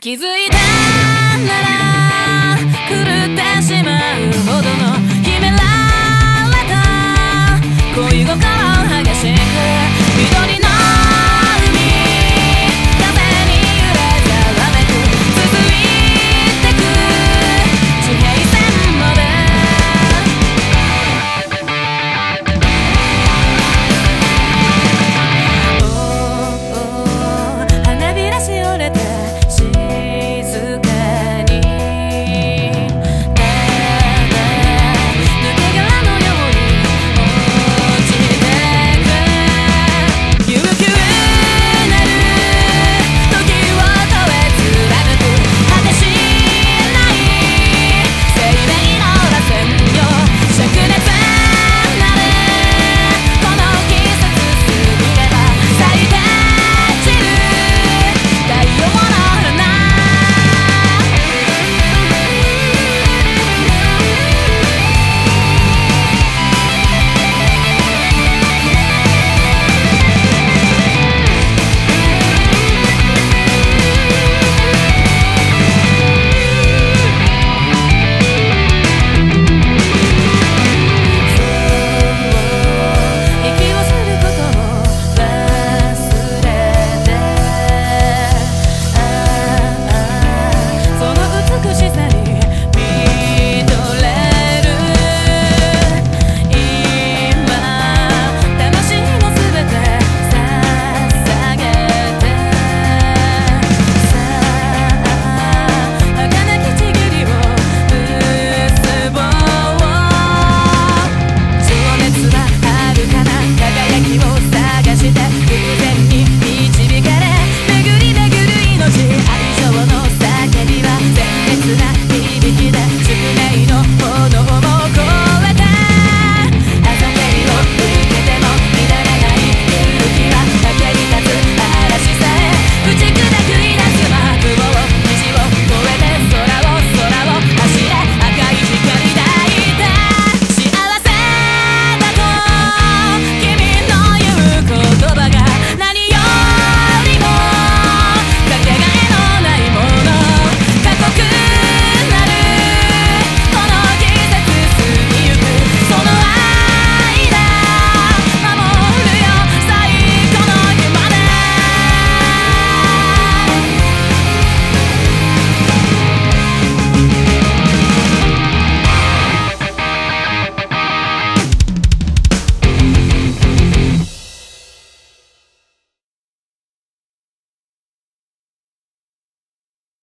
気づいたなら狂って